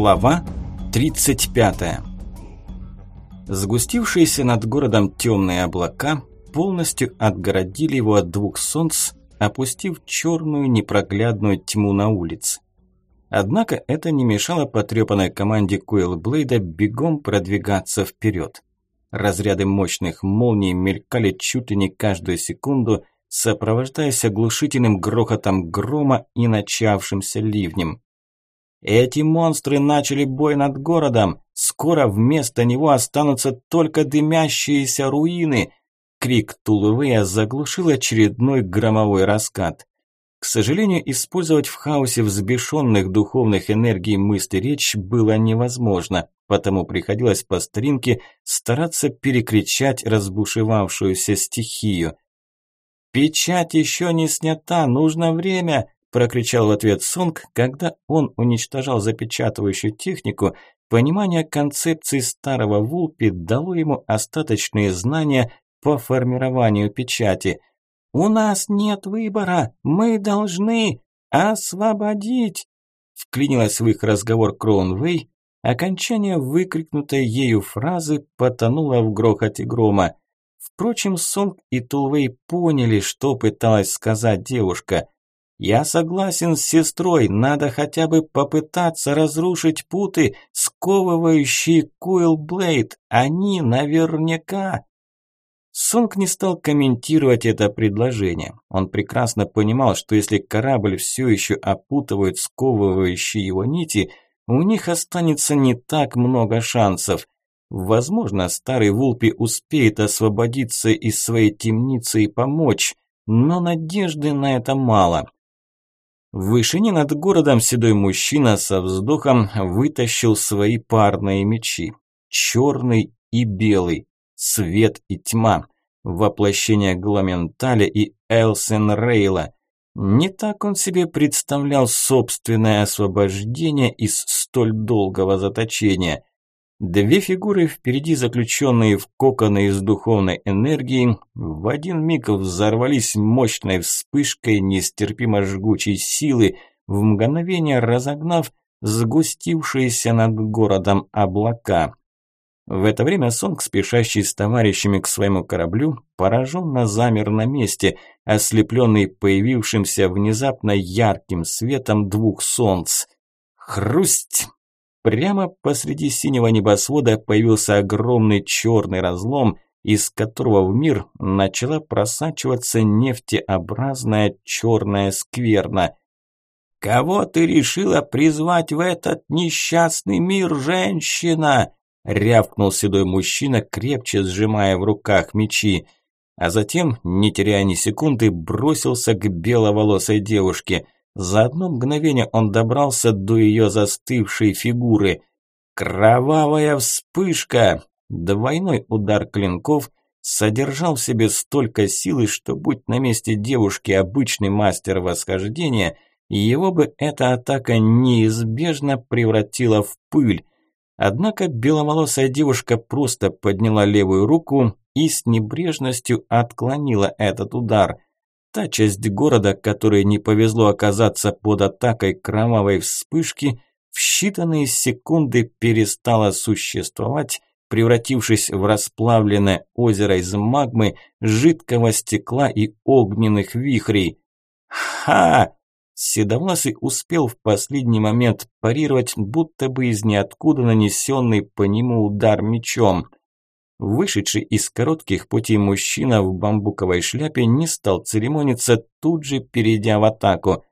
Глава 35. Сгустившиеся над городом темные облака полностью отгородили его от двух солнц, опустив черную непроглядную тьму на улице. Однако это не мешало потрепанной команде Блейда бегом продвигаться вперед. Разряды мощных молний мелькали чуть ли не каждую секунду, сопровождаясь оглушительным грохотом грома и начавшимся ливнем. Эти монстры начали бой над городом. Скоро вместо него останутся только дымящиеся руины. Крик Тулувея заглушил очередной громовой раскат. К сожалению, использовать в хаосе взбешенных духовных энергий мысли речь было невозможно, потому приходилось по старинке стараться перекричать разбушевавшуюся стихию. «Печать еще не снята, нужно время!» Прокричал в ответ Сонг, когда он уничтожал запечатывающую технику, понимание концепции старого Вулпи дало ему остаточные знания по формированию печати. «У нас нет выбора, мы должны освободить!» Вклинилась в их разговор Кроунвей, окончание выкрикнутой ею фразы потонуло в грохоте грома. Впрочем, Сонг и Тулвей поняли, что пыталась сказать девушка – я согласен с сестрой, надо хотя бы попытаться разрушить путы, сковывающие Куилблейд. Они наверняка... Сонг не стал комментировать это предложение. Он прекрасно понимал, что если корабль все еще опутывают сковывающие его нити, у них останется не так много шансов. Возможно, старый Вулпи успеет освободиться из своей темницы и помочь, но надежды на это мало. В вышине над городом седой мужчина со вздохом вытащил свои парные мечи. Черный и белый, свет и тьма, воплощение Гламенталя и Элсен Рейла. Не так он себе представлял собственное освобождение из столь долгого заточения. Две фигуры впереди, заключенные в коконы из духовной энергии, в один миг взорвались мощной вспышкой нестерпимо жгучей силы, в мгновение разогнав сгустившиеся над городом облака. В это время Сонг, спешащий с товарищами к своему кораблю, пораженно замер на месте, ослепленный появившимся внезапно ярким светом двух солнц. Хрусть! Прямо посреди синего небосвода появился огромный черный разлом, из которого в мир начала просачиваться нефтеобразная черная скверна. «Кого ты решила призвать в этот несчастный мир, женщина?» – рявкнул седой мужчина, крепче сжимая в руках мечи. А затем, не теряя ни секунды, бросился к беловолосой девушке – за одно мгновение он добрался до ее застывшей фигуры. Кровавая вспышка! Двойной удар клинков содержал в себе столько силы, что будь на месте девушки обычный мастер восхождения, его бы эта атака неизбежно превратила в пыль. Однако беловолосая девушка просто подняла левую руку и с небрежностью отклонила этот удар – Та часть города, которой не повезло оказаться под атакой кровавой вспышки, в считанные секунды перестала существовать, превратившись в расплавленное озеро из магмы, жидкого стекла и огненных вихрей. «Ха!» Седовласый успел в последний момент парировать, будто бы из ниоткуда нанесенный по нему удар мечом – Вышедший из коротких путей мужчина в бамбуковой шляпе не стал церемониться, тут же перейдя в атаку.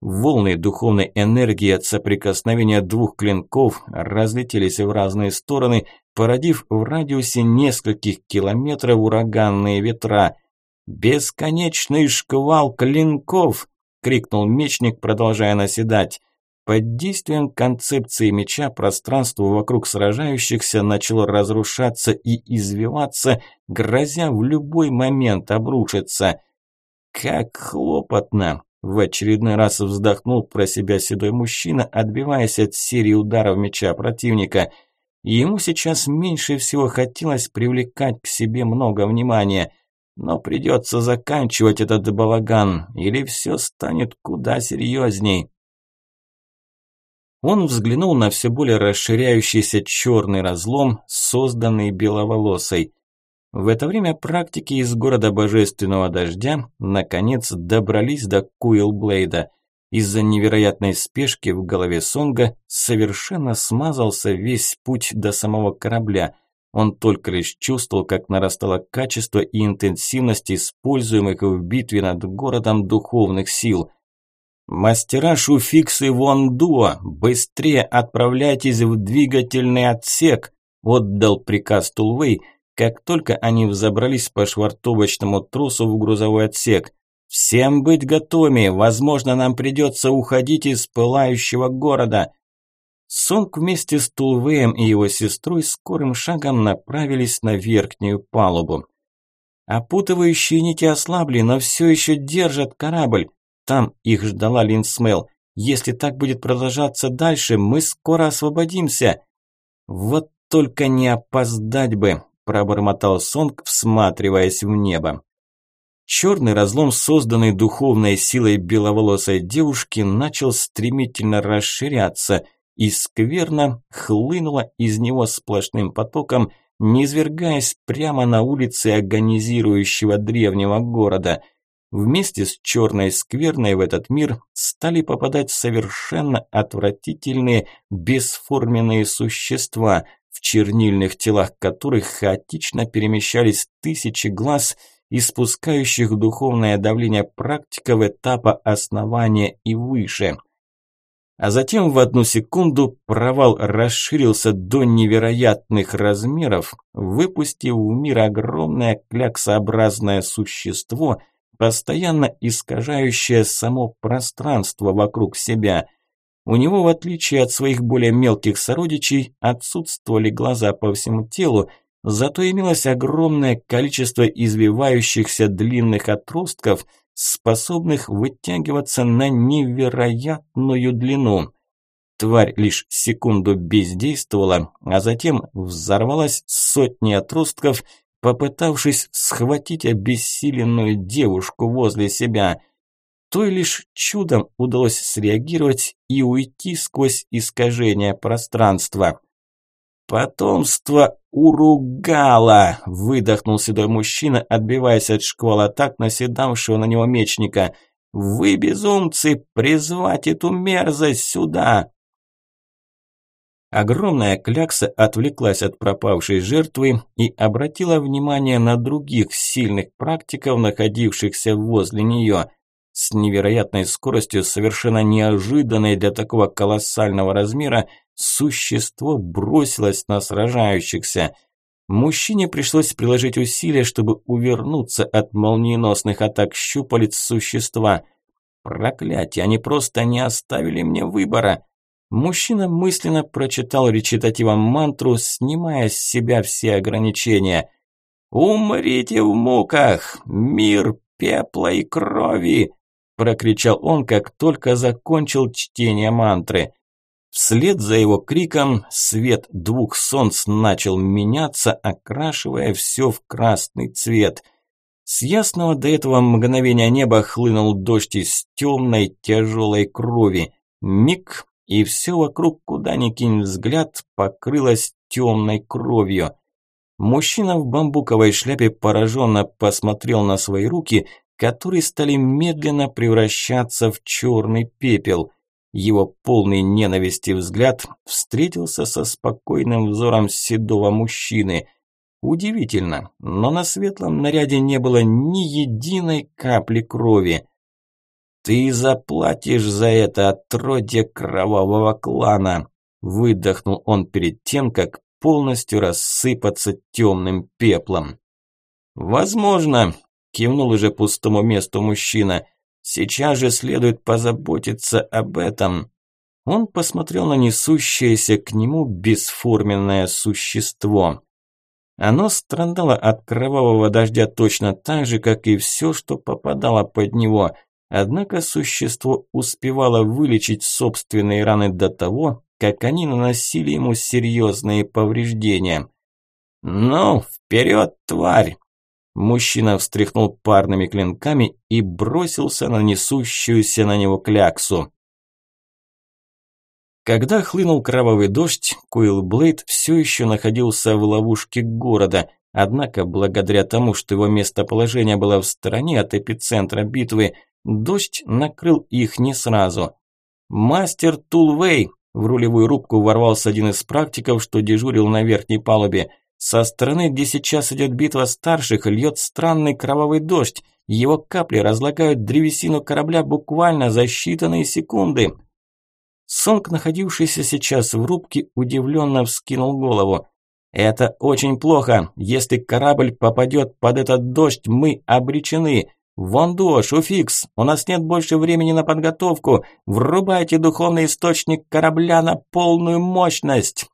Волны духовной энергии от соприкосновения двух клинков разлетелись в разные стороны, породив в радиусе нескольких километров ураганные ветра. «Бесконечный шквал клинков!» – крикнул мечник, продолжая наседать. Под действием концепции меча пространство вокруг сражающихся начало разрушаться и извиваться, грозя в любой момент обрушиться. Как хлопотно! В очередной раз вздохнул про себя седой мужчина, отбиваясь от серии ударов меча противника. Ему сейчас меньше всего хотелось привлекать к себе много внимания. Но придется заканчивать этот балаган, или все станет куда серьезней. Он взглянул на все более расширяющийся черный разлом, созданный беловолосой. В это время практики из города Божественного Дождя наконец добрались до Куилблейда. Из-за невероятной спешки в голове Сонга совершенно смазался весь путь до самого корабля. Он только лишь чувствовал, как нарастало качество и интенсивность используемых в битве над городом духовных сил. «Мастера Шуфиксы Вондуа, быстрее отправляйтесь в двигательный отсек!» – отдал приказ Тулвей – как только они взобрались по швартовочному тросу в грузовой отсек. «Всем быть готовыми! Возможно, нам придется уходить из пылающего города!» Сонг вместе с Тулвеем и его сестрой скорым шагом направились на верхнюю палубу. Опутывающие нити ослабли, но все еще держат корабль. Там их ждала Линсмел. Если так будет продолжаться дальше, мы скоро освободимся. Вот только не опоздать бы пробормотал Сонг, всматриваясь в небо. Черный разлом, созданный духовной силой беловолосой девушки, начал стремительно расширяться, и скверно хлынула из него сплошным потоком, низвергаясь прямо на улицы агонизирующего древнего города. Вместе с черной скверной в этот мир стали попадать совершенно отвратительные бесформенные существа – в чернильных телах которых хаотично перемещались тысячи глаз, испускающих духовное давление практиков этапа основания и выше. А затем в одну секунду провал расширился до невероятных размеров, выпустив в мир огромное кляксообразное существо, постоянно искажающее само пространство вокруг себя – у него, в отличие от своих более мелких сородичей, отсутствовали глаза по всему телу, зато имелось огромное количество извивающихся длинных отростков, способных вытягиваться на невероятную длину. Тварь лишь секунду бездействовала, а затем взорвалась сотни отростков, попытавшись схватить обессиленную девушку возле себя – той лишь чудом удалось среагировать и уйти сквозь искажение пространства. «Потомство Уругала!» – выдохнул седой мужчина, отбиваясь от шквала так наседавшего на него мечника. «Вы, безумцы, призвать эту мерзость сюда!» Огромная клякса отвлеклась от пропавшей жертвы и обратила внимание на других сильных практиков, находившихся возле нее – с невероятной скоростью, совершенно неожиданной для такого колоссального размера, существо бросилось на сражающихся. Мужчине пришлось приложить усилия, чтобы увернуться от молниеносных атак щупалец существа. Проклятие, они просто не оставили мне выбора. Мужчина мысленно прочитал речитативом мантру, снимая с себя все ограничения. «Умрите в муках! Мир пепла и крови! прокричал он, как только закончил чтение мантры. Вслед за его криком свет двух солнц начал меняться, окрашивая все в красный цвет. С ясного до этого мгновения неба хлынул дождь из темной тяжелой крови. Миг, и все вокруг, куда ни кинь взгляд, покрылось темной кровью. Мужчина в бамбуковой шляпе пораженно посмотрел на свои руки – которые стали медленно превращаться в черный пепел. Его полный ненависти взгляд встретился со спокойным взором седого мужчины. Удивительно, но на светлом наряде не было ни единой капли крови. «Ты заплатишь за это отродье кровавого клана!» Выдохнул он перед тем, как полностью рассыпаться темным пеплом. «Возможно, Кивнул уже пустому месту мужчина. Сейчас же следует позаботиться об этом. Он посмотрел на несущееся к нему бесформенное существо. Оно страдало от кровавого дождя точно так же, как и все, что попадало под него. Однако существо успевало вылечить собственные раны до того, как они наносили ему серьезные повреждения. «Ну, вперед, тварь!» Мужчина встряхнул парными клинками и бросился на несущуюся на него кляксу. Когда хлынул кровавый дождь, Куилл Блейд все еще находился в ловушке города, однако благодаря тому, что его местоположение было в стороне от эпицентра битвы, дождь накрыл их не сразу. «Мастер Тулвей!» – в рулевую рубку ворвался один из практиков, что дежурил на верхней палубе. «Со стороны, где сейчас идет битва старших, льет странный кровавый дождь. Его капли разлагают древесину корабля буквально за считанные секунды». Сонг, находившийся сейчас в рубке, удивленно вскинул голову. «Это очень плохо. Если корабль попадет под этот дождь, мы обречены. Вондуш, Уфикс, у нас нет больше времени на подготовку. Врубайте духовный источник корабля на полную мощность!»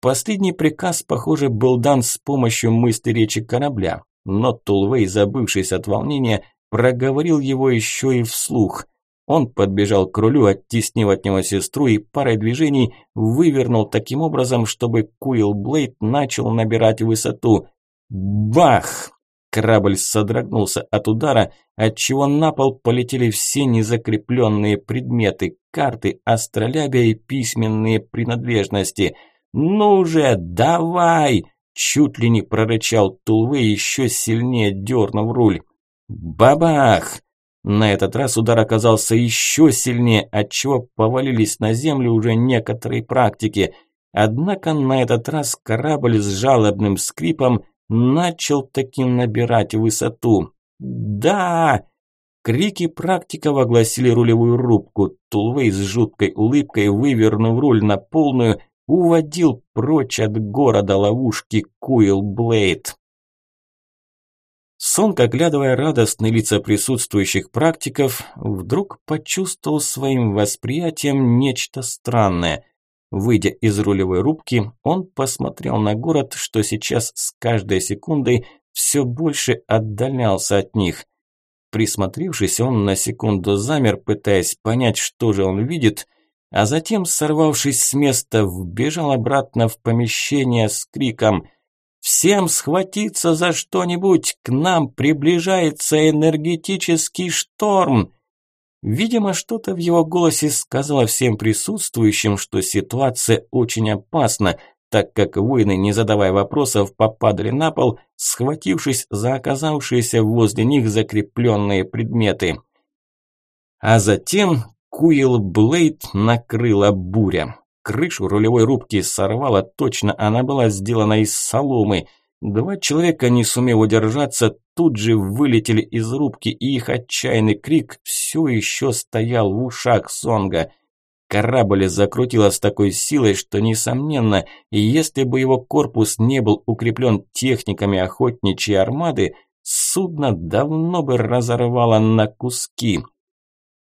Последний приказ, похоже, был дан с помощью мысли речи корабля, но Тулвей, забывшись от волнения, проговорил его еще и вслух. Он подбежал к рулю, оттеснив от него сестру и парой движений вывернул таким образом, чтобы Куилл Блейд начал набирать высоту. Бах! Корабль содрогнулся от удара, отчего на пол полетели все незакрепленные предметы, карты, астролябия и письменные принадлежности. «Ну же, давай!» Чуть ли не прорычал Тулвы, еще сильнее дернув руль. Бабах! На этот раз удар оказался еще сильнее, отчего повалились на землю уже некоторые практики. Однако на этот раз корабль с жалобным скрипом начал таким набирать высоту. «Да!» Крики практиков огласили рулевую рубку. Тулвей с жуткой улыбкой, вывернув руль на полную, уводил прочь от города ловушки Куил Блейд. Сонг, оглядывая радостные лица присутствующих практиков, вдруг почувствовал своим восприятием нечто странное. Выйдя из рулевой рубки, он посмотрел на город, что сейчас с каждой секундой все больше отдалялся от них. Присмотревшись, он на секунду замер, пытаясь понять, что же он видит, а затем, сорвавшись с места, вбежал обратно в помещение с криком – Всем схватиться за что-нибудь, к нам приближается энергетический шторм. Видимо, что-то в его голосе сказало всем присутствующим, что ситуация очень опасна, так как воины, не задавая вопросов, попадали на пол, схватившись за оказавшиеся возле них закрепленные предметы. А затем Куил Блейд накрыла буря. Крышу рулевой рубки сорвало, точно она была сделана из соломы. Два человека, не сумев удержаться, тут же вылетели из рубки, и их отчаянный крик все еще стоял в ушах Сонга. Корабль закрутило с такой силой, что, несомненно, если бы его корпус не был укреплен техниками охотничьей армады, судно давно бы разорвало на куски.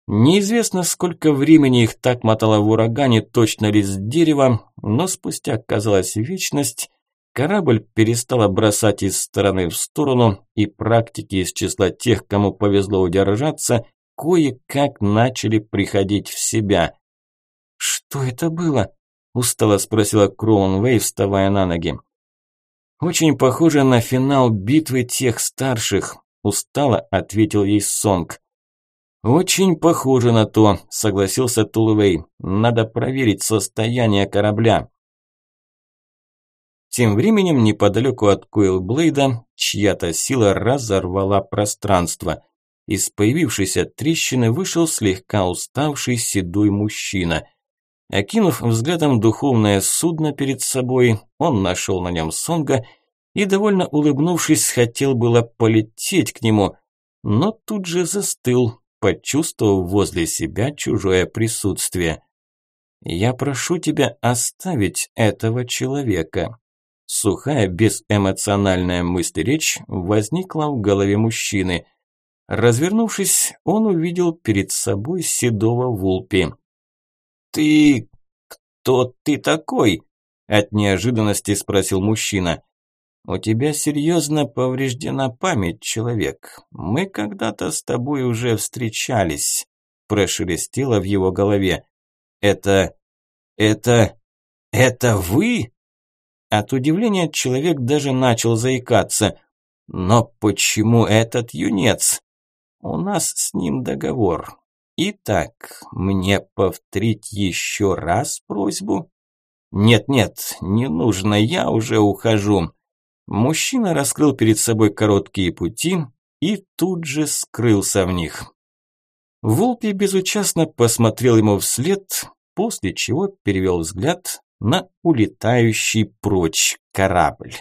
Неизвестно, сколько времени их так мотало в урагане, точно ли с дерева, но спустя, казалось, вечность, корабль перестала бросать из стороны в сторону, и практики из числа тех, кому повезло удержаться, кое-как начали приходить в себя. «Что это было?» – устало спросила Кроунвей, вставая на ноги. «Очень похоже на финал битвы тех старших», – устало ответил ей Сонг. «Очень похоже на то», – согласился Тулвей. «Надо проверить состояние корабля». Тем временем неподалеку от Койлблейда чья-то сила разорвала пространство. Из появившейся трещины вышел слегка уставший седой мужчина. Окинув взглядом духовное судно перед собой, он нашел на нем Сонга и, довольно улыбнувшись, хотел было полететь к нему, но тут же застыл, почувствовав возле себя чужое присутствие. «Я прошу тебя оставить этого человека». Сухая, безэмоциональная мысль-речь возникла в голове мужчины. Развернувшись, он увидел перед собой седого Вулпи. «Ты... кто ты такой?» От неожиданности спросил мужчина. «У тебя серьезно повреждена память, человек. Мы когда-то с тобой уже встречались», – прошелестело в его голове. «Это... это... это вы?» От удивления человек даже начал заикаться. «Но почему этот юнец?» «У нас с ним договор. Итак, мне повторить еще раз просьбу? Нет-нет, не нужно, я уже ухожу. Мужчина раскрыл перед собой короткие пути и тут же скрылся в них. Волпи безучастно посмотрел ему вслед, после чего перевел взгляд на улетающий прочь корабль.